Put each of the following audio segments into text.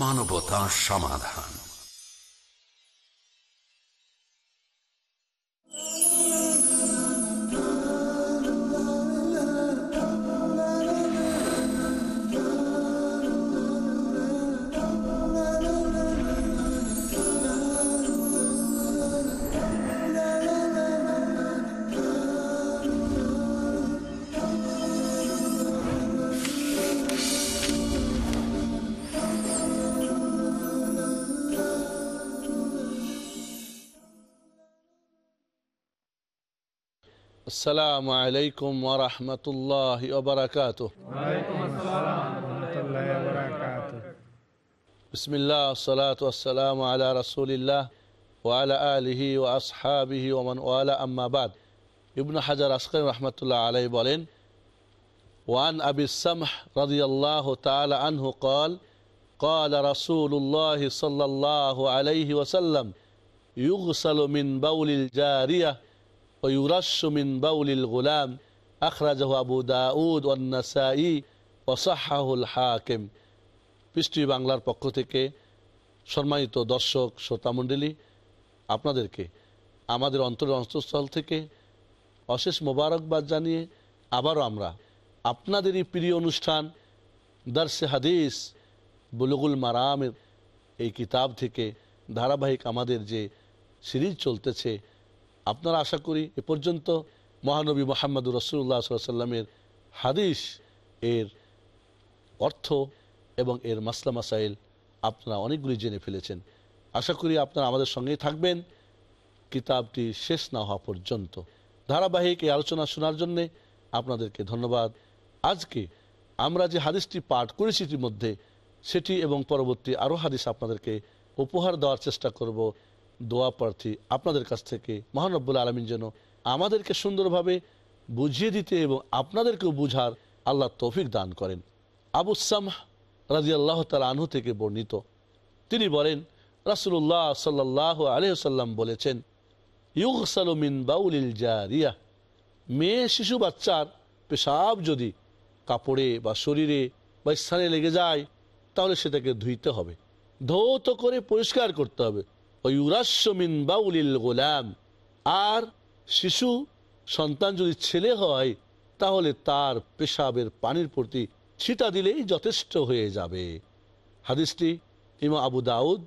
মানবতা সমাধান। السلام عليكم ورحمة الله وبركاته. وعليكم السلام ورحمة الله وبركاته. بسم الله والصلاة والسلام على رسول الله وعلى آله وأصحابه ومن وعلى أما بعد ابن حجر أسقر رحمة الله عليه بولين وعن أبي السمح رضي الله تعالى عنه قال قال رسول الله صلى الله عليه وسلم يغسل من بول الجارية গোলাম পৃষ্টি বাংলার পক্ষ থেকে সম্মানিত দর্শক শ্রোতামণ্ডলী আপনাদেরকে আমাদের অন্তরের অন্তঃস্থল থেকে অশেষ মোবারকবাদ জানিয়ে আবারও আমরা আপনাদেরই প্রিয় অনুষ্ঠান দার্সে হাদিস বুলুগুল মারামের এই কিতাব থেকে ধারাবাহিক আমাদের যে সিরিজ চলতেছে আপনারা আশা করি এ পর্যন্ত মহানবী মোহাম্মদুর রসুল্লাহ সাল্লামের হাদিস এর অর্থ এবং এর মাসলা মাসাইল আপনারা অনেকগুলি জেনে ফেলেছেন। আশা করি আপনারা আমাদের সঙ্গেই থাকবেন। কিতাবটি শেষ না হওয়া পর্যন্ত। ধারাবাহিক এই আলোচনা শোনার জন্যে আপনাদেরকে ধন্যবাদ। আজকে আমরা যে হাদিসটি পাঠ করেছি ইতিমধ্যে, সেটি এবং পরবর্তী আরও হাদিস আপনাদেরকে উপহার দেওয়ার চেষ্টা করব। দোয়া প্রার্থী আপনাদের কাছ থেকে মহানব্বুল আলমিন যেন আমাদেরকে সুন্দরভাবে বুঝিয়ে দিতে এবং আপনাদেরকেও বুঝার আল্লাহ তৌফিক দান করেন। আবু সামহ রাজি আল্লাহ তাল আনহু থেকে বর্ণিত। তিনি বলেন রাসুল্লাহ সাল্লাহ আলহ্লাম বলেছেন ইউসালমিন বাউলিল জারিয়া। মেয়ে, শিশু, বাচ্চার পেশাব যদি কাপড়ে বা শরীরে বা স্থানে লেগে যায়, তাহলে সেটাকে ধুইতে হবে। ধৌত করে পরিষ্কার করতে হবে। গোলাম আর শিশু, সন্তান যদি ছেলে হয়, তাহলে তার পেশাবের পানির প্রতি ছিটা দিলেই যথেষ্ট হয়ে যাবে। হাদিসটি ইমাম আবু দাউদ,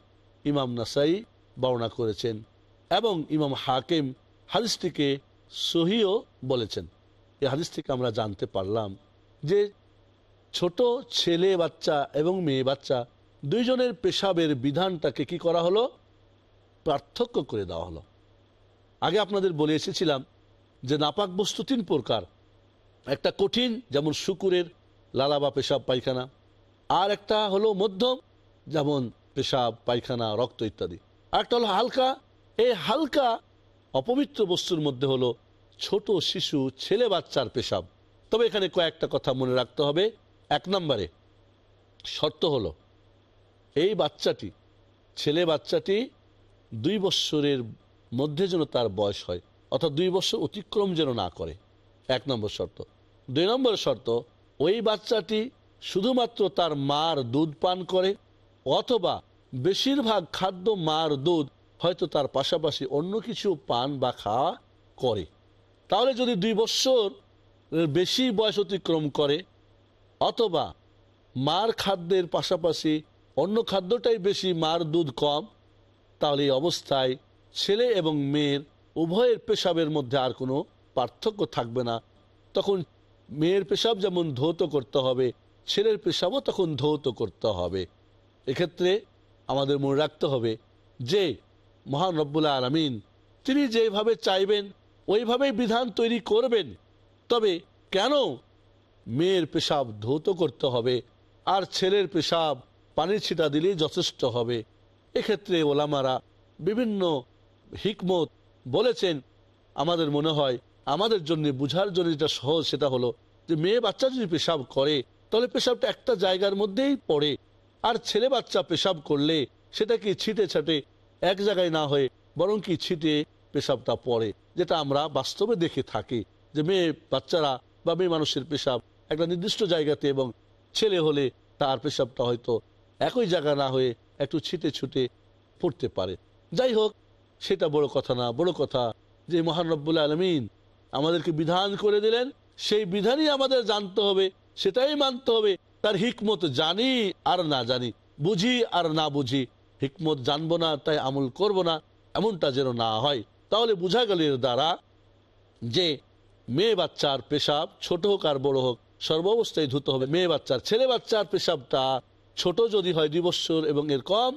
ইমাম নাসাই বর্ণনা করেছেন এবং ইমাম হাকিম হাদিসটিকে সহিও বলেছেন। এই হাদিস থেকে আমরা জানতে পারলাম যে ছোট ছেলে বাচ্চা এবং মেয়ে বাচ্চা দুইজনের পেশাবের বিধানটাকে কি করা হলো? পার্থক্য করে দেওয়া হলো। আগে আপনাদের বলে এসেছিলাম যে নাপাক বস্তু তিন প্রকার। একটা কঠিন, যেমন শুকুরের লালা বা পেশাব পায়খানা। আর একটা হলো মধ্যম, যেমন পেশাব, পায়খানা, রক্ত ইত্যাদি। আর একটা হলো হালকা। এই হালকা, অপবিত্র বস্তুর মধ্যে হলো ছোট শিশু, ছেলে বাচ্চার পেশাব। তবে এখানে কয়েকটা কথা মনে রাখতে হবে। এক নম্বরে, শর্ত হলো, এই বাচ্চাটি, ছেলে বাচ্চাটি দুই বৎসরের মধ্যে যেন তার বয়স হয়, অর্থাৎ দুই বছর অতিক্রম যেন না করে। এক নম্বর শর্ত। দুই নম্বর শর্ত, ওই বাচ্চাটি শুধুমাত্র তার মার দুধ পান করে, অথবা বেশিরভাগ খাদ্য মার দুধ হয়তো তার পাশাপাশি অন্য কিছু পান বা খাওয়া করে। তাহলে যদি দুই বছর বেশি বয়স অতিক্রম করে, অথবা মার খাদ্যের পাশাপাশি অন্য খাদ্যটাই বেশি মার দুধ কম তাহলে অবস্থায় ছেলে এবং মেয়ের উভয়ের পেশাবের মধ্যে আর কোনো পার্থক্য থাকবে না। তখন মেয়ের পেশাব যেমন ধৌত করতে হবে, ছেলের পেশাবও তখন ধৌত করতে হবে। এক্ষেত্রে আমাদের মনে রাখতে হবে যে, মহান রব্বুল্লা আলমিন তিনি যেভাবে চাইবেন, ওইভাবেই বিধান তৈরি করবেন। তবে কেন মেয়ের পেশাব ধৌত করতে হবে আর ছেলের পেশাব পানির ছিটা দিলেই যথেষ্ট হবে? এক্ষেত্রে ওলামারা বিভিন্ন হিকমত বলেছেন, আমাদের মনে হয় আমাদের জন্য, বুঝার জন্য যেটা সহজ সেটা হলো যে, মেয়ে বাচ্চা যদি পেশাব করে, তাহলে পেশাবটা একটা জায়গার মধ্যেই পড়ে। আর ছেলে বাচ্চা পেশাব করলে সেটা কি ছিটে ছাটে এক জায়গায় না হয়ে বরং কি ছিটে পেশাবটা পড়ে, যেটা আমরা বাস্তবে দেখে থাকি যে, মেয়ে বাচ্চারা বা মেয়ে মানুষের পেশাব একটা নির্দিষ্ট জায়গাতে এবং ছেলে হলে তার পেশাবটা হয়তো একই জায়গা না হয়ে একটু ছিটে ছুটে পড়তে পারে। যাই হোক, সেটা বড় কথা না, বড় কথা যে মহান রব্বুল আলমিন আমাদেরকে বিধান করে দিলেন, সেই বিধানই আমাদের জানতে হবে, সেটাই মানতে হবে। তার হিকমত জানি আর না জানি, বুঝি আর না বুঝি। হিকমত জানব না, তাই আমল করব না, এমনটা যেন না হয়। তাহলে বোঝা গেল এর দ্বারা যে মেয়ে বাচ্চার পেশাব ছোট হোক আর বড় হোক, সর্বাবস্থায় ধুতে হবে। মেয়ে বাচ্চার, ছেলে বাচ্চার পেশাবটা ছোট যদি হয় দুই বৎসর এবং এর কম,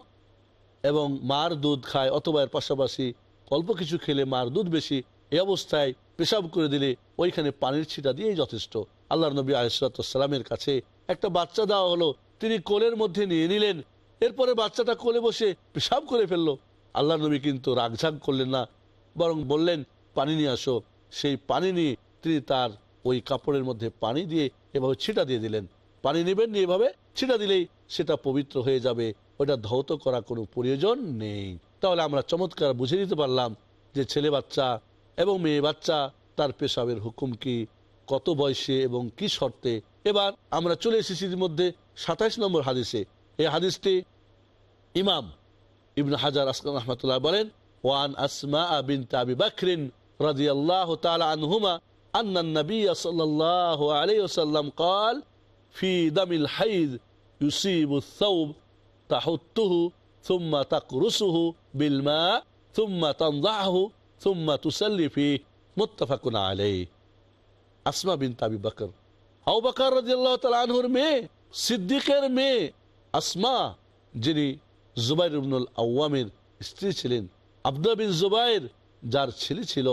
এবং মার দুধ খায় অথবা এর পাশাপাশি অল্প কিছু খেলে মার দুধ বেশি, এই অবস্থায় পেশাব করে দিলে ওইখানে পানির ছিটা দিয়েই যথেষ্ট। আল্লাহ নবী আলিসালামের কাছে একটা বাচ্চা দেওয়া হলো। তিনি কোলের মধ্যে নিয়ে নিলেন। এরপরে বাচ্চাটা কোলে বসে পেশাব করে ফেলল। আল্লাহ নবী কিন্তু রাগঝাগ করলেন না, বরং বললেন, পানি নিয়ে আসো। সেই পানি নিয়ে তিনি তার ওই কাপড়ের মধ্যে পানি দিয়ে এভাবে ছিটা দিয়ে দিলেন। পানি নেবেন নিয়ে এভাবে? ছিটা দিলেই সেটা পবিত্র হয়ে যাবে ওটা ধৌত করা কোনো প্রয়োজন নেই তাহলে আমরা চমৎকার বুঝে নিতে পারলাম যে ছেলে বাচ্চা এবং মেয়ে বাচ্চা তার পেশাবের হুকুম কি কত বয়সে এবং কি শর্তে এবার আমরা চলে এসেছি মধ্যে সাতাইশ নম্বর হাদিসে এই হাদিসটি ইমাম ইবন হাজার আসলাম রহমতুল্লাহ বলেন ওয়ান আসমা বিন তাবি বাকরিন رضي الله تعالى عنهما أن النبي صلى الله عليه وسلم قال في دم الحيض يصيب الثوب تحته ثم تقرصه بالماء ثم تنضعه ثم تسلي فيه متفق عليه আসমা বিন তাবি বকর আউ বকর রাদিয়াল্লাহ তাআলা আনহুর মেয়ে সিদ্দিকের মেয়ে আসমা যিনি জুবাইর ইবনুল আওয়ামের স্ত্রী ছিলেন আব্দুল বিন জুবাইর যার ছেলে ছিল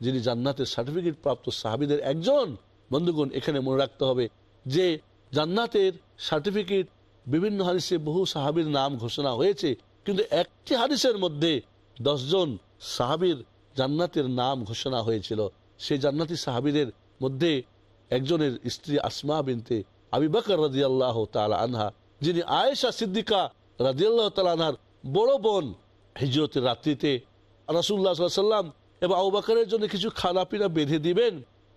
যিনি জান্নাতের সার্টিফিকেট প্রাপ্ত সাহাবিদের একজন বন্ধুগণ এখানে মনে রাখতে হবে যে জান্নাতের সার্টিফিকেট, বিভিন্ন হাদিসে বহু সাহাবির নাম ঘোষণা হয়েছে, কিন্তু একটি হাদিসের মধ্যে দশজন সাহাবির জান্নাতের নাম ঘোষণা হয়েছিল। সেই জান্নাতি সাহাবিদের মধ্যে একজনের স্ত্রী আসমা বিনতে আবি বকর রাজি আল্লাহ আনহা, যিনি আয়েশা সিদ্দিকা রাজি আল্লাহ আনহার বড় বোন হিজরতের রাত্রিতে রাসুল্লাহ সাল্লাম এবং আবু বাকরের জন্য কিছু খানা পিনা বেঁধে দিবেন,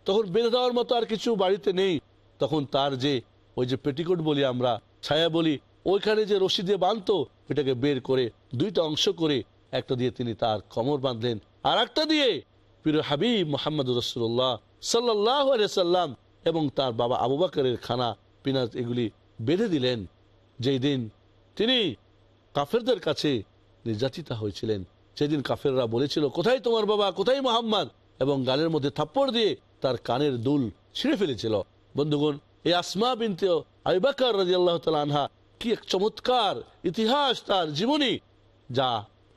তখন বেঁধে দেওয়ার মতো আর কিছু বাড়িতে নেই। তখন তার যে ওই যে পেটিকোট বলি আমরা, ছায়া বলি, ওইখানে যে রশি দিয়ে বাঁধতো এটাকে বের করে দুইটা অংশ করে একটা দিয়ে তিনি তার কমর বাঁধলেন। আর একটা দিয়ে প্রিয় হাবিব মোহাম্মদ রসুল্লাহ সাল্লাহ সাল্লাম এবং তার বাবা আবু বাকরের খানা পিনাজ এগুলি বেঁধে দিলেন। যেই দিন তিনি কাফেরদের কাছে নির্যাতিতা হয়েছিলেন। সেদিন কাফেররা বলেছিল, কোথায় তোমার বাবা? কোথায় মোহাম্মদ? এবং গালের মধ্যে থাপ্পড় দিয়ে তার কানের দুল ছিঁড়ে ফেলেছিল। বন্ধুগণ এই আসমা বিনতে আইবাকার রাজি আল্লাহ আনহা কি এক চমৎকার ইতিহাস তার জীবনী, যা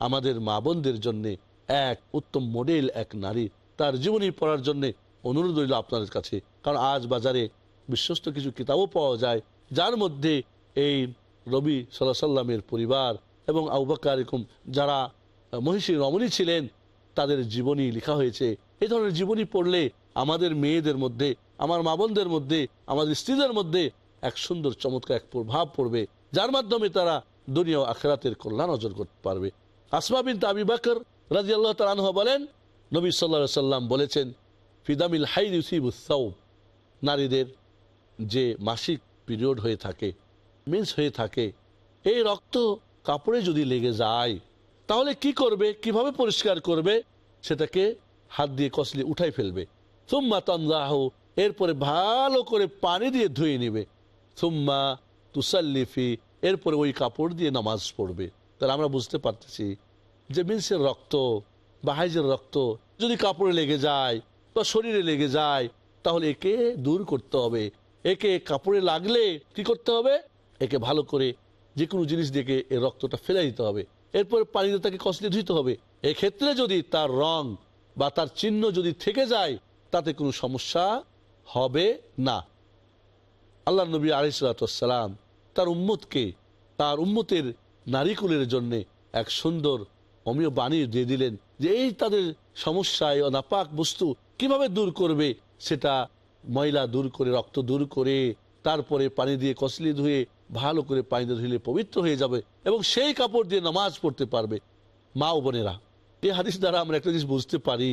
আমাদের মা বোনদের জন্য এক উত্তম মডেল এক নারী তার জীবনী পড়ার জন্য অনুরোধ রইল আপনাদের কাছে। কারণ আজ বাজারে বিশ্বস্ত কিছু কিতাবও পাওয়া যায়, যার মধ্যে এই রবি সাল্লাহ সাল্লামের পরিবার এবং আউবাকার এরকম যারা মহিষী রমণী ছিলেন, তাদের জীবনী লেখা হয়েছে। এই ধরনের জীবনী পড়লে আমাদের মেয়েদের মধ্যে আমার মা বোনদের মধ্যে, আমাদের স্ত্রীদের মধ্যে এক সুন্দর, চমৎকার এক প্রভাব পড়বে, যার মাধ্যমে তারা দুনিয়া আখেরাতের কল্যাণ অর্জন করতে পারবে। আসমা বিন তাবি বাকর রাজি আল্লাহ তালাহ বলেন, নবী সাল্লা সাল্লাম বলেছেন ফিদামিল হাইদ ইউসিবুসাউব নারীদের যে মাসিক পিরিয়ড হয়ে থাকে, মিন্স হয়ে থাকে, এই রক্ত কাপড়ে যদি লেগে যায়, তাহলে কি করবে, কীভাবে পরিষ্কার করবে, সেটাকে হাত দিয়ে কসলি উঠাই ফেলবে। সুম্মা তন্দাহ এরপরে ভালো করে পানি দিয়ে ধুয়ে নেবে। সুম্মা তুসাল্লিফি, এরপরে ওই কাপড় দিয়ে নামাজ পড়বে। তাহলে আমরা বুঝতে পারতেছি যে মিন্সের রক্ত বা হাইজের রক্ত যদি কাপড়ে লেগে যায় বা শরীরে লেগে যায়, তাহলে একে দূর করতে হবে। একে কাপড়ে লাগলে কি করতে হবে? একে ভালো করে যে কোনো জিনিস দিয়ে এর রক্তটা ফেলে দিতে হবে। এরপর পানিতে তাকে কষলে ধুইতে হবে। এক্ষেত্রে যদি তার রং বা তার চিহ্ন যদি থেকে যায়, তাতে কোনো সমস্যা হবে না। আল্লাহ নবী আলিসালাম তার উম্মতকে, তার উম্মতের নারীকুলের জন্য এক সুন্দর অমীয় বাণী দিয়ে দিলেন যে এই তাদের সমস্যায় নাপাক বস্তু কীভাবে দূর করবে সেটা ময়লা দূর করে, রক্ত দূর করে, তারপরে পানি দিয়ে কসলি ধুয়ে, ভালো করে পানি ধুলে পবিত্র হয়ে যাবে এবং সেই কাপড় দিয়ে নামাজ পড়তে পারবে। মা ও বোনেরা, এই হাদিস দ্বারা আমরা একটা জিনিস বুঝতে পারি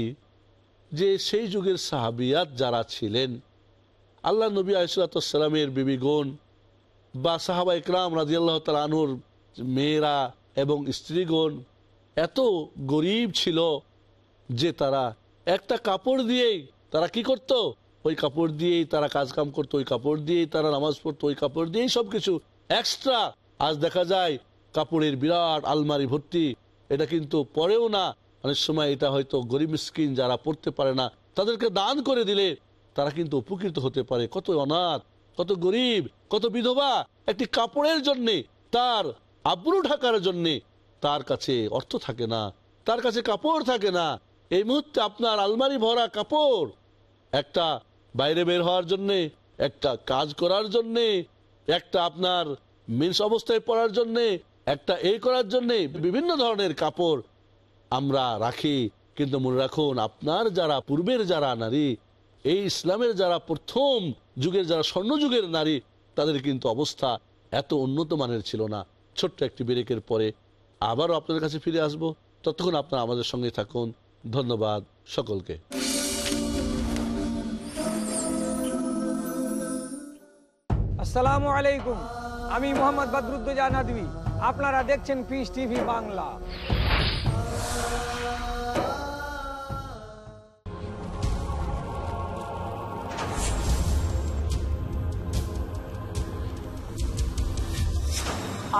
যে সেই যুগের সাহাবিয়াত যারা ছিলেন, আল্লাহ নবী আলিসাল্লামের বিবিগুণ বা সাহাবা ইকরাম রাজি আল্লাহ তালুর মেয়েরা এবং স্ত্রীগণ এত গরিব ছিল যে তারা একটা কাপড় দিয়েই তারা কি করত? ওই কাপড় দিয়েই তারা কাজ কাম করতো, ওই কাপড় দিয়েই তারা নামাজ পড়তো, ওই কাপড় দিয়েই সব কিছু এক্সট্রা আজ দেখা যায় কাপড়ের বিরাট আলমারি ভর্তি, এটা কিন্তু পরেও না। অনেক সময় এটা হয়তো গরিব স্কিন যারা পড়তে পারে না, তাদেরকে দান করে দিলে তারা কিন্তু উপকৃত হতে পারে। কত অনাথ, কত গরিব, কত বিধবা, একটি কাপড়ের জন্যে, তার আব্রু ঢাকার জন্যে তার কাছে অর্থ থাকে না, তার কাছে কাপড় থাকে না। এই মুহূর্তে আপনার আলমারি ভরা কাপড়, একটা বাইরে বের হওয়ার জন্যে, একটা কাজ করার জন্যে, একটা আপনার মিন্স অবস্থায় পড়ার জন্যে, একটা এই করার জন্যে, বিভিন্ন ধরনের কাপড় আমরা রাখি। কিন্তু মনে রাখুন, আপনার যারা পূর্বের যারা নারী, এই ইসলামের যারা প্রথম যুগের, যারা স্বর্ণযুগের নারী, তাদের কিন্তু অবস্থা এত উন্নত মানের ছিল না। ছোট্ট একটি ব্রেকের পরে আবারও আপনাদের কাছে ফিরে আসব। ততক্ষণ আপনারা আমাদের সঙ্গে থাকুন। ধন্যবাদ সকলকে। আসসালামু আলাইকুম। আমি মোহাম্মদ বদরুদ্দোজা আপনারা দেখছেন পিস টিভি বাংলা।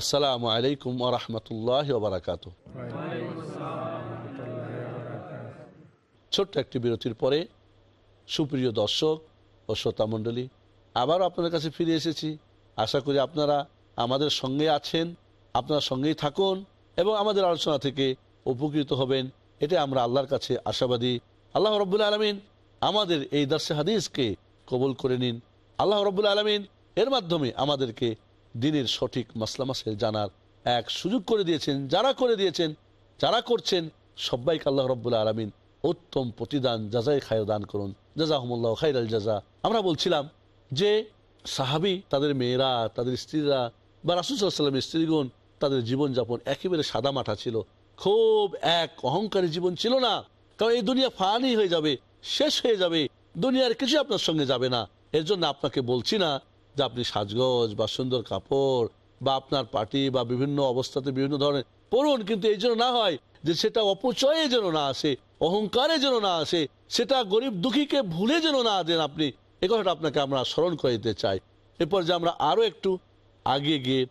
আসসালামু আলাইকুম আরহামতুল্লাহ বারাকাত ছোট্ট একটি বিরতির পরে সুপ্রিয় দর্শক ও শ্রোতা মণ্ডলী, আবারও আপনাদের কাছে ফিরে এসেছি। আশা করি আপনারা আমাদের সঙ্গে আছেন, আপনার সঙ্গেই থাকুন এবং আমাদের আলোচনা থেকে উপকৃত হবেন। এটা আমরা আল্লাহর কাছে আশাবাদী। আল্লাহ রব্বুল আলমিন আমাদের এই দর্শে হাদিসকে কবুল করে নিন। আল্লাহ রব্বুল আলমিন এর মাধ্যমে আমাদেরকে দিনের সঠিক মাসলা মাসেল জানার এক সুযোগ করে দিয়েছেন, যারা করে দিয়েছেন, যারা করছেন সবাইকে আল্লাহ রব্বুল আলমিন উত্তম প্রতিদান যাজাই খায় দান করুন। জাজাহমুল্লাহ খাইর আল জাজা। আমরা বলছিলাম যে সাহাবি, তাদের মেয়েরা, তাদের স্ত্রীরা বা রাসুসাল্লামের স্ত্রীগণ, তাদের জীবনযাপন একেবারে সাদা মাঠা ছিল। খুব এক অহংকারী জীবন ছিল না। কারণ এই দুনিয়া ফানি হয়ে যাবে, শেষ হয়ে যাবে। দুনিয়ার কিছু আপনার সঙ্গে যাবে না। এর জন্য আপনাকে বলছি না যে আপনি সাজগোজ বা সুন্দর কাপড় বা আপনার পার্টি বা বিভিন্ন অবস্থাতে বিভিন্ন ধরনের পড়ুন কিন্তু এই জন্য না হয় যে সেটা অপচয়ে যেন না আসে অহংকারে যেন না আসে সেটা গরিব দুঃখীকে ভুলে যেন না দেন আপনি এ কথাটা আপনাকে আমরা স্মরণ করে দিতে চাই এরপর যে আমরা আরও একটু আগে গিয়ে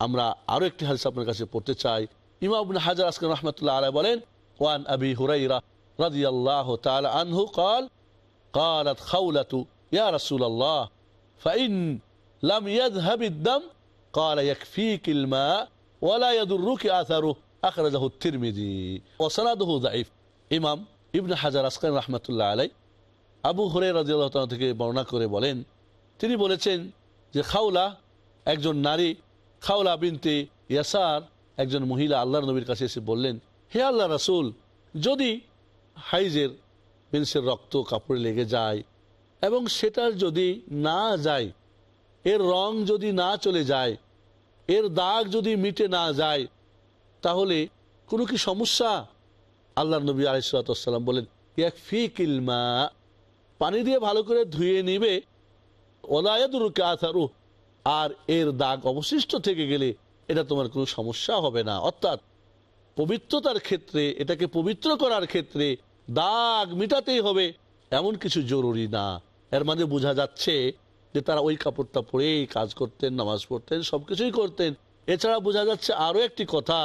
আমরা আরও একটি হাদিস আপনার কাছে পড়তে চাই ইমাম হাজার আসকান রহমতুল্লাহ আলাই বলেন ওয়ান আবি হুরাইরা রাদিয়াল্লাহু তাআলা আনহু قال قالت خولة يا رسول الله ফাইন লাম ইয়াযহাব الدم قال يكفيك الماء ولا يضرك اثره اخرجه الترمذي وسنده ضعيف ইমাম ইবনে হাজার আসকান রাহমাতুল্লাহ আলাই আবু হুরে রাজিয়াল্লাহ তাআলা থেকে বর্ণনা করে বলেন তিনি বলেছেন যে খাউলা একজন নারী খাউলা বিনতে ইয়াসার একজন মহিলা আল্লাহর নবীর কাছে এসে বললেন হে আল্লাহ রাসূল যদি হাইজের মেন্সের রক্ত কাপড়ে লেগে যায় এবং সেটার যদি না যায়, এর রং যদি না চলে যায়, এর দাগ যদি মিটে না যায়, তাহলে কোনো কি সমস্যা? আল্লাহ নবী আলিসাল্লাম বলেন এক ফি কিলমা পানি দিয়ে ভালো করে ধুয়ে নিবে। ওলায়দুরুকে আথারু আর এর দাগ অবশিষ্ট থেকে গেলে এটা তোমার কোনো সমস্যা হবে না। অর্থাৎ পবিত্রতার ক্ষেত্রে, এটাকে পবিত্র করার ক্ষেত্রে দাগ মিটাতেই হবে, এমন কিছু জরুরি না। এর মানে বোঝা যাচ্ছে যে তারা ওই কাপড়টা পরেই কাজ করতেন, নামাজ পড়তেন, সবকিছুই করতেন। এছাড়া বোঝা যাচ্ছে আরও একটি কথা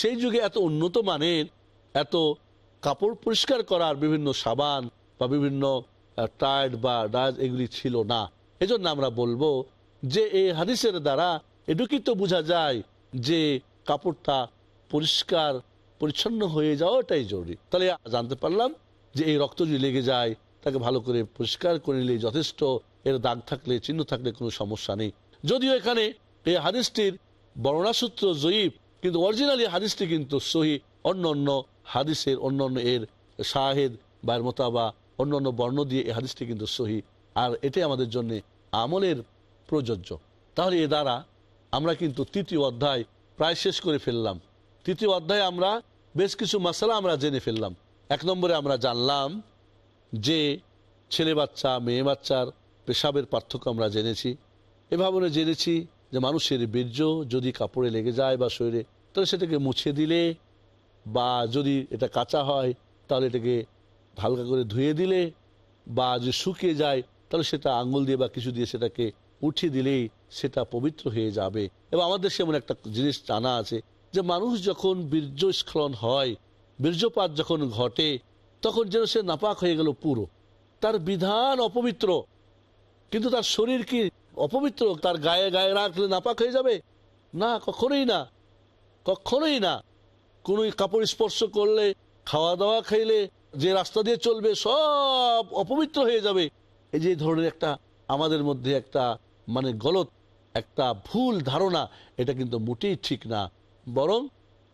সেই যুগে এত উন্নত মানের, এত কাপড় পরিষ্কার করার বিভিন্ন সাবান বা বিভিন্ন টায়ার্ড বা ডাজ এগুলি ছিল না। এজন্য আমরা বলব যে এই হাদিসের দ্বারা এটুকুই তো বোঝা যায় যে কাপড়টা পরিষ্কার, পরিচ্ছন্ন হয়ে যাওয়াটাই জরুরি। তাহলে জানতে পারলাম যে এই রক্ত যদি লেগে যায় তাকে ভালো করে পরিষ্কার করে নিলে যথেষ্ট। এর দাগ থাকলে, চিহ্ন থাকলে কোনো সমস্যা নেই। যদিও এখানে এই হাদিসটির বর্ণাসূত্র জয়ীব কিন্তু অরিজিনালি হাদিসটি কিন্তু সহি। অন্য অন্য হাদিসের, অন্য অন্য এর শাহেদ বা এর মোতাবা, অন্য অন্য বর্ণ দিয়ে এই হাদিসটি কিন্তু সহি। আর এটাই আমাদের জন্য আমলের প্রযোজ্য। তাহলে এ দ্বারা আমরা কিন্তু তৃতীয় অধ্যায় প্রায় শেষ করে ফেললাম। তৃতীয় অধ্যায়ে আমরা বেশ কিছু মশলা আমরা জেনে ফেললাম। এক নম্বরে আমরা জানলাম যে ছেলে বাচ্চা, মেয়ে বাচ্চার পেশাবের পার্থক্য আমরা জেনেছি। এভাবে আমরা জেনেছি যে মানুষের বীর্য যদি কাপড়ে লেগে যায় বা শরীরে, তাহলে সেটাকে মুছে দিলে বা যদি এটা কাঁচা হয়, তাহলে এটাকে হালকা করে ধুয়ে দিলে বা যদি শুকিয়ে যায়, তাহলে সেটা আঙুল দিয়ে বা কিছু দিয়ে সেটাকে উঠিয়ে দিলেই সেটা পবিত্র হয়ে যাবে। এবং আমাদের সেমন একটা জিনিস জানা আছে যে মানুষ যখন বীর্য স্খলন হয়, বীর্যপাত যখন ঘটে তখন যেন সে নাপাক হয়ে গেল পুরো। তার বিধান অপবিত্র। কিন্তু তার শরীর কি অপবিত্র? তার গায়ে গায়ে রাখলে নাপাক হয়ে যাবে? না, কখনোই না। কখনোই না। কোনো কাপড় স্পর্শ করলে খাওয়া দাওয়া খাইলে, যে রাস্তা দিয়ে চলবে, সব অপবিত্র হয়ে যাবে। এই যে ধরনের একটা আমাদের মধ্যে একটা মানে গলত, একটা ভুল ধারণা, এটা কিন্তু মোটেই ঠিক না। বরং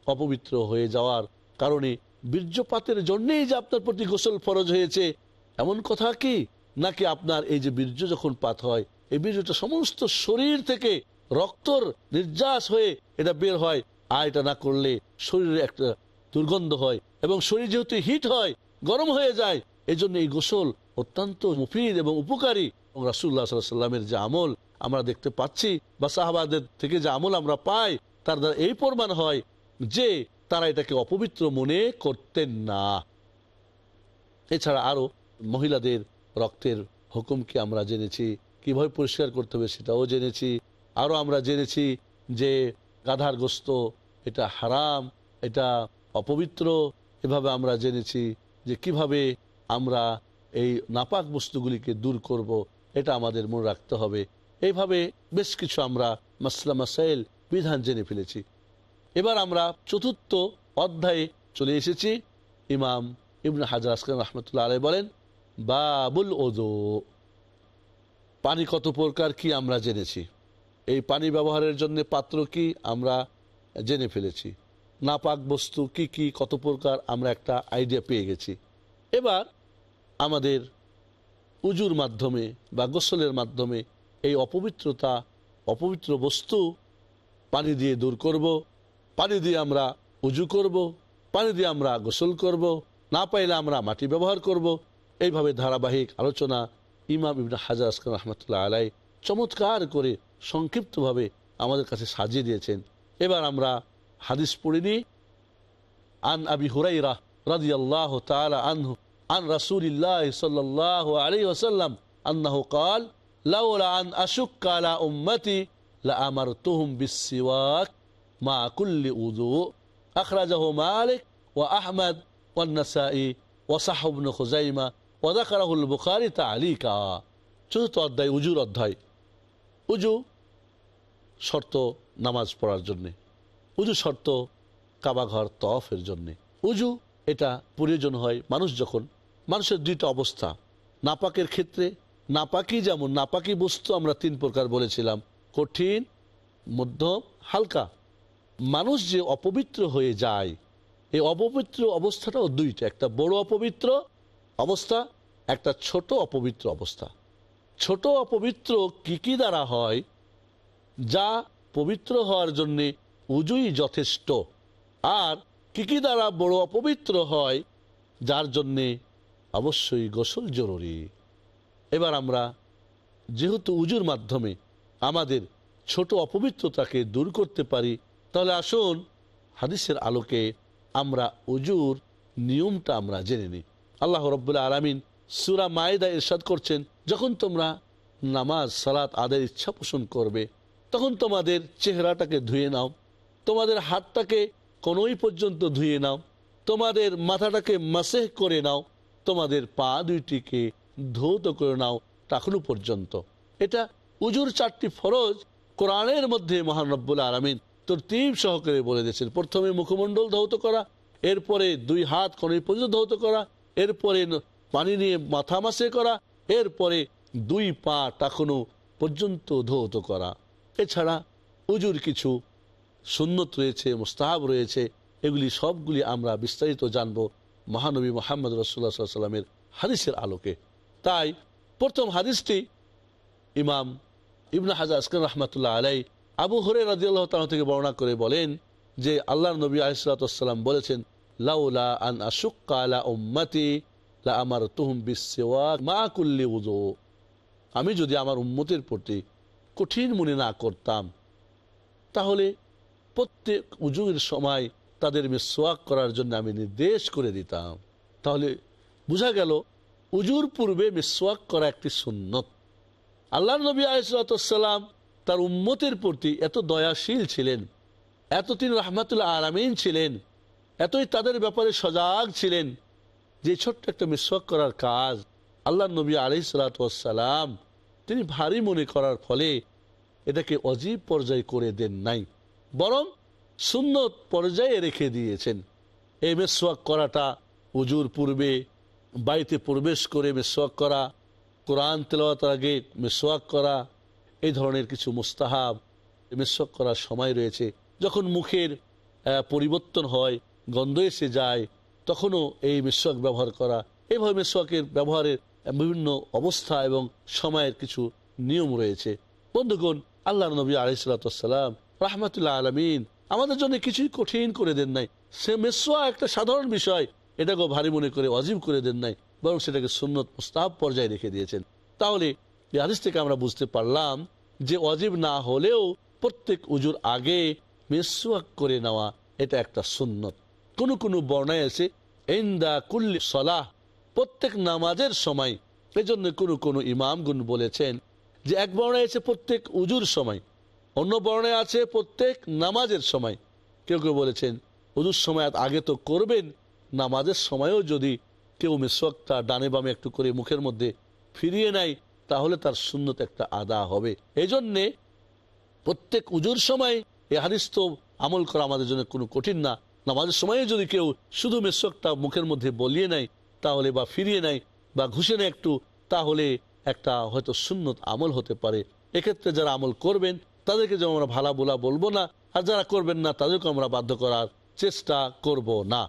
অপবিত্র হয়ে যাওয়ার কারণে বীর্যপাতের জন্যেই যে আপনার প্রতি গোসল ফরজ হয়েছে, এমন কথা কি? নাকি আপনার এই যে বীর্য যখন পাত হয়, এই বীর্যটা সমস্ত শরীর থেকে রক্তর নির্যাস হয়ে এটা বের হয়। আর এটা না করলে শরীরে একটা দুর্গন্ধ হয় এবং শরীর যেহেতু হিট হয়, গরম হয়ে যায় এই জন্য এই গোসল অত্যন্ত মুফিদ এবং উপকারী। এবং রাসুল্লাহ সাল্লামের যে আমল আমরা দেখতে পাচ্ছি বা সাহাবাদের থেকে যে আমল আমরা পাই, তার দ্বারা এই প্রমাণ হয় যে তারা এটাকে অপবিত্র মনে করতেন না। এছাড়া আরও মহিলাদের রক্তের হুকুমকে আমরা জেনেছি, কীভাবে পরিষ্কার করতে হবে সেটাও জেনেছি। আরও আমরা জেনেছি যে গাধার গোস্ত, এটা হারাম, এটা অপবিত্র। এভাবে আমরা জেনেছি যে কীভাবে আমরা এই নাপাক বস্তুগুলিকে দূর করব, এটা আমাদের মনে রাখতে হবে। এইভাবে বেশ কিছু আমরা মাসলা মাসাইল, বিধান জেনে ফেলেছি। এবার আমরা চতুর্থ অধ্যায়ে চলে এসেছি। ইমাম ইবন হাজার আসকান রহমতুল্লাহ আলাই বলেন, বাবুল ওদো পানি কত প্রকার কি আমরা জেনেছি। এই পানি ব্যবহারের জন্য পাত্র কি আমরা জেনে ফেলেছি। নাপাক বস্তু কি কি, কত প্রকার আমরা একটা আইডিয়া পেয়ে গেছি। এবার আমাদের উজুর মাধ্যমে বা গোসলের মাধ্যমে এই অপবিত্রতা, অপবিত্র বস্তু পানি দিয়ে দূর করব। পানি দিয়ে আমরা উজু করব পানি দিয়ে আমরা গোসল করব না পাইলে আমরা মাটি ব্যবহার করব এইভাবে ধারাবাহিক আলোচনা ইমাম ইবনা হাজার আসকান রহমতুল্লাহ আলাই চমৎকার করে সংক্ষিপ্তভাবে আমাদের কাছে সাজিয়ে দিয়েছেন এবার আমরা হাদিস পড়িনি আন আবি হুরাইরা রাজি আল্লাহ আনহু عن رسول الله صلى الله عليه وسلم أنه قال لولا أن أشك على أمتي لأمرتهم بالسواك মা কুল্লি উদু আখরাজাহ মালিক ও আহমদ ওয়ান্নাসাই ওসাহবন খুজাইমা ওদাকারাহুল বুখারি তা আলিকা চতুর্থ অধ্যায় উজুর অধ্যায়। উজু শর্ত নামাজ পড়ার জন্যে। উজু শর্ত কাবাঘর তফের জন্যে। উজু এটা প্রয়োজন হয় মানুষ যখন, মানুষের দুইটা অবস্থা। নাপাকের ক্ষেত্রে, নাপাকি যেমন, নাপাকি বস্তু আমরা তিন প্রকার বলেছিলাম। কঠিন, মধ্যম, হালকা। মানুষ যে অপবিত্র হয়ে যায়, এই অপবিত্র অবস্থাটাও দুইটা, একটা বড় অপবিত্র অবস্থা, একটা ছোট অপবিত্র অবস্থা। ছোট অপবিত্র কি কি দ্বারা হয়? যা পবিত্র হওয়ার জন্যে উজুই যথেষ্ট। আর কি কি দ্বারা বড় অপবিত্র হয়? যার জন্যে অবশ্যই গোসল জরুরি। এবার আমরা, যেহেতু উজুর মাধ্যমে আমাদের ছোট অপবিত্রতাকে দূর করতে পারি তাহলে আসুন, হাদিসের আলোকে আমরা উজুর নিয়মটা আমরা জেনে নিই। আল্লাহ রব্বুল্লা আলমিন সুরা মায়েদা ইরশাদ করছেন, যখন তোমরা নামাজ, সালাত আদের ইচ্ছা পোষণ করবে, তখন তোমাদের চেহারাটাকে ধুয়ে নাও, তোমাদের হাতটাকে কোনোই পর্যন্ত ধুয়ে নাও, তোমাদের মাথাটাকে মাসেহ করে নাও, তোমাদের পা দুইটিকে ধৌত করে নাও টাকনু পর্যন্ত। এটা উজুর চারটি ফরজ কোরআনের মধ্যে মহানব্বুল আলমিন তরতিব সহকারে বলে দিয়েছেন, প্রথমে মুখমণ্ডল ধৌত করা, এরপরে দুই হাত কোনোই পর্যন্ত ধৌত করা, এরপরে পানি নিয়ে মাথা মাসে করা, এরপরে দুই পা টাকনু পর্যন্ত ধৌত করা। এছাড়া উজুর কিছু সুন্নত রয়েছে, মোস্তাহাব রয়েছে, এগুলি সবগুলি আমরা বিস্তারিত জানব মহানবী মোহাম্মদ রসুল্লাহ সাল্লামের হাদিসের আলোকে। তাই প্রথম হাদিসটি ইমাম ইবনা হাজার আসকান রহমতুল্লাহ আলাই আবু হরে রাজিয়াল্লাহ তালা থেকে বর্ণনা করে বলেন যে আল্লাহ নবী আলিসাল্লাম বলেছেন আন আলা মা কুল্লি আমি যদি আমার উম্মতের প্রতি কঠিন মনে না করতাম, তাহলে প্রত্যেক উজুর সময় তাদের মিসওয়াক করার জন্য আমি নির্দেশ করে দিতাম। তাহলে বোঝা গেল উজুর পূর্বে মিসওয়াক করা একটি সুন্নত। আল্লাহ নবী আলিসাল্লাম তার উম্মতের প্রতি এত দয়াশীল ছিলেন এত তিনি রহমাতুল্লাহ আলামিন ছিলেন, এতই তাদের ব্যাপারে সজাগ ছিলেন যে ছোট্ট একটা মিসওয়াক করার কাজ আল্লাহ নবী আলি সালাতাম তিনি ভারী মনে করার ফলে এটাকে অজীব পর্যায়ে করে দেন নাই, বরং সুন্নত পর্যায়ে রেখে দিয়েছেন। এই মেসওয়াক করাটা উজুর পূর্বে, বাড়িতে প্রবেশ করে মেসওয়াক করা, কোরআন তেলাওয়াতের আগে মেসওয়াক করা এই ধরনের কিছু মুস্তাহাব মেসওয়াক করার সময় রয়েছে। যখন মুখের পরিবর্তন হয়, গন্ধ এসে যায়, তখনও এই মেসওয়াক ব্যবহার করা। এইভাবে মেসওয়াকের ব্যবহারের বিভিন্ন অবস্থা এবং সময়ের কিছু নিয়ম রয়েছে। বন্ধুগণ, আল্লাহ নবী আলিসাল্লাম রাহমাতুল্লাহ আলমিন আমাদের জন্য কিছুই কঠিন করে দেন নাই। সে মেসোয়া একটা সাধারণ বিষয় এটাকে ভারী মনে করে অজীব করে দেন নাই, বরং সেটাকে সুন্নত মুস্তাব পর্যায়ে রেখে দিয়েছেন। তাহলে এই হাদিস থেকে আমরা বুঝতে পারলাম যে অজীব না হলেও প্রত্যেক উজুর আগে মেসোয়াক করে নেওয়া, এটা একটা সুন্নত। কোন কোন বর্ণায় আছে এন্দা কুল্লি সলাহ প্রত্যেক নামাজের সময়। এজন্য কোনো কোনো ইমামগুন বলেছেন যে এক বর্ণায় আছে প্রত্যেক উজুর সময়, অন্য বর্ণায় আছে প্রত্যেক নামাজের সময়। কেউ কেউ বলেছেন, উজুর সময় আগে তো করবেন, নামাজের সময়ও যদি কেউ মেসওয়াকটা ডানে বামে একটু করে মুখের মধ্যে ফিরিয়ে নেয় তাহলে তার শূন্যত একটা আদা হবে। এই জন্যে প্রত্যেক উজুর সময় এ হাদিস তো আমল করা আমাদের জন্য কোনো কঠিন না। নামাজের সময়ে যদি কেউ শুধু মেসওয়াকটা মুখের মধ্যে বলিয়ে নেয়, তাহলে বা ফিরিয়ে নেয় বা ঘুষে নেয় একটু, তাহলে একটা হয়তো সুন্নত আমল হতে পারে। এক্ষেত্রে যারা আমল করবেন, তাদেরকে যেমন আমরা ভালা বোলা বলব না, আর যারা করবেন না তাদেরকে আমরা বাধ্য করার চেষ্টা করব না।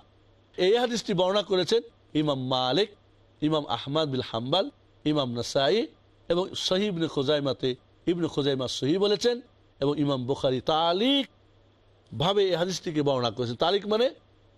এই হাদিসটি বর্ণনা করেছেন ইমাম মালিক, ইমাম আহমাদ বিল হাম্বাল, ইমাম নাসাই এবং সহিবনে খোজাইমাতে ইবনে খোজাইমা সহি বলেছেন এবং ইমাম বুখারি তালিক ভাবে এই হাদিসটিকে বর্ণনা করেছেন। তালিক মানে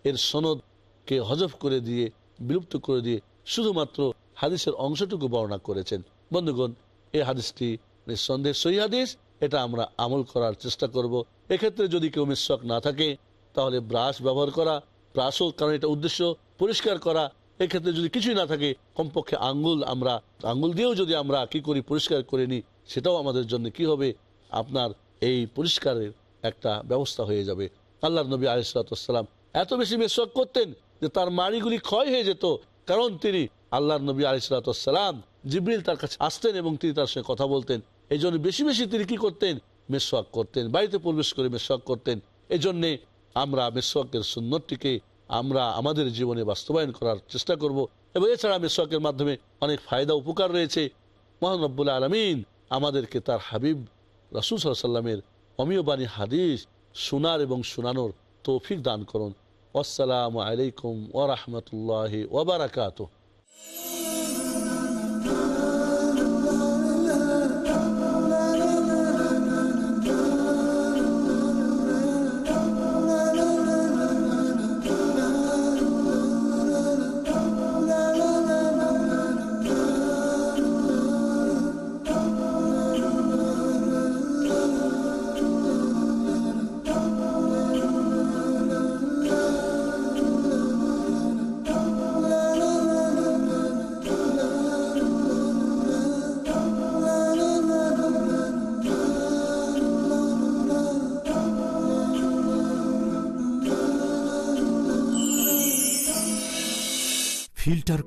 এর সনদকে হজফ করে দিয়ে, বিলুপ্ত করে দিয়ে শুধুমাত্র হাদিসের অংশটুকু বর্ণনা করেছেন। বন্ধুগণ, এই হাদিসটি নিঃসন্দেহ সহি হাদিস, এটা আমরা আমল করার চেষ্টা করব। এক্ষেত্রে যদি কেউ মিশ্রক না থাকে, তাহলে ব্রাশ ব্যবহার করা, ব্রাশও, কারণ এটা উদ্দেশ্য, পরিষ্কার করা এক্ষেত্রে যদি কিছুই না থাকে, কমপক্ষে আঙ্গুল আমরা, আঙ্গুল দিয়েও যদি আমরা কি করি, পরিষ্কার করে নিই, সেটাও আমাদের জন্য কি হবে? আপনার এই পরিষ্কারের একটা ব্যবস্থা হয়ে যাবে। আল্লাহ নবী আলিসাল্লাম এত বেশি মেসওয়াক করতেন যে তার মাড়িগুলি ক্ষয় হয়ে যেত। কারণ তিনি আল্লাহ নবী আলিসাল্লাম জিব্রিল তার কাছে আসতেন এবং তিনি তার সঙ্গে কথা বলতেন। এই জন্য বেশি বেশি তিনি কি করতেন? মেসওয়াক করতেন, বাড়িতে প্রবেশ করে মেসওয়াক করতেন। এই জন্যে আমরা মেসওয়াকের সুন্নতটিকে আমরা আমাদের জীবনে বাস্তবায়ন করার চেষ্টা করব। এবং এছাড়া মেসওয়াকের মাধ্যমে অনেক ফায়দা উপকার রয়েছে। মহান রব্বুল আলমিন আমাদেরকে তার হাবিব রাসুল সাল্লামের অমীয়বাণী হাদিস শোনার এবং শোনানোর তৌফিক দান করুন। আসসালামু আলাইকুম ওরহমতুল্লাহ ওবরাকাত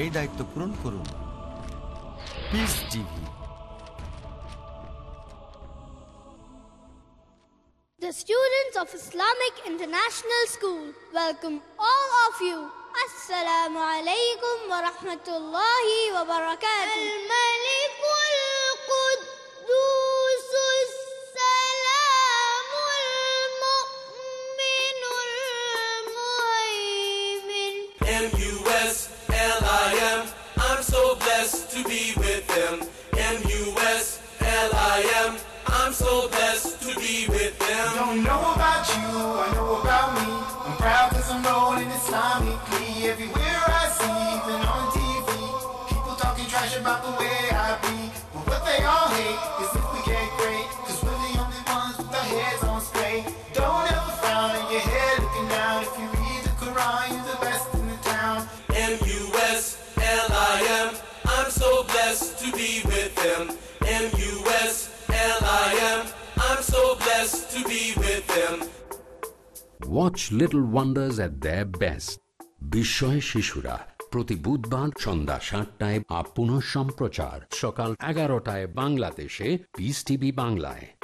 এই দায়িত্ব পূরণ করুন The students of Islamic International School welcome all of you. Assalamu alaikum wa rahmatullahi wa barakatuh. M-U-S to be with them. M-U-S-L-I-M. I'm so blessed to be with them. Don't know about you, I know about me. I'm proud cause I'm rolling Islamically. Everywhere watch little wonders at the best বিস্ময় শিশুরা প্রতি বুধবার সন্ধ্যা সাতটায় up সম্প্রচার। সকাল এগারোটায় বাংলাদেশে piece TV বাংলায়।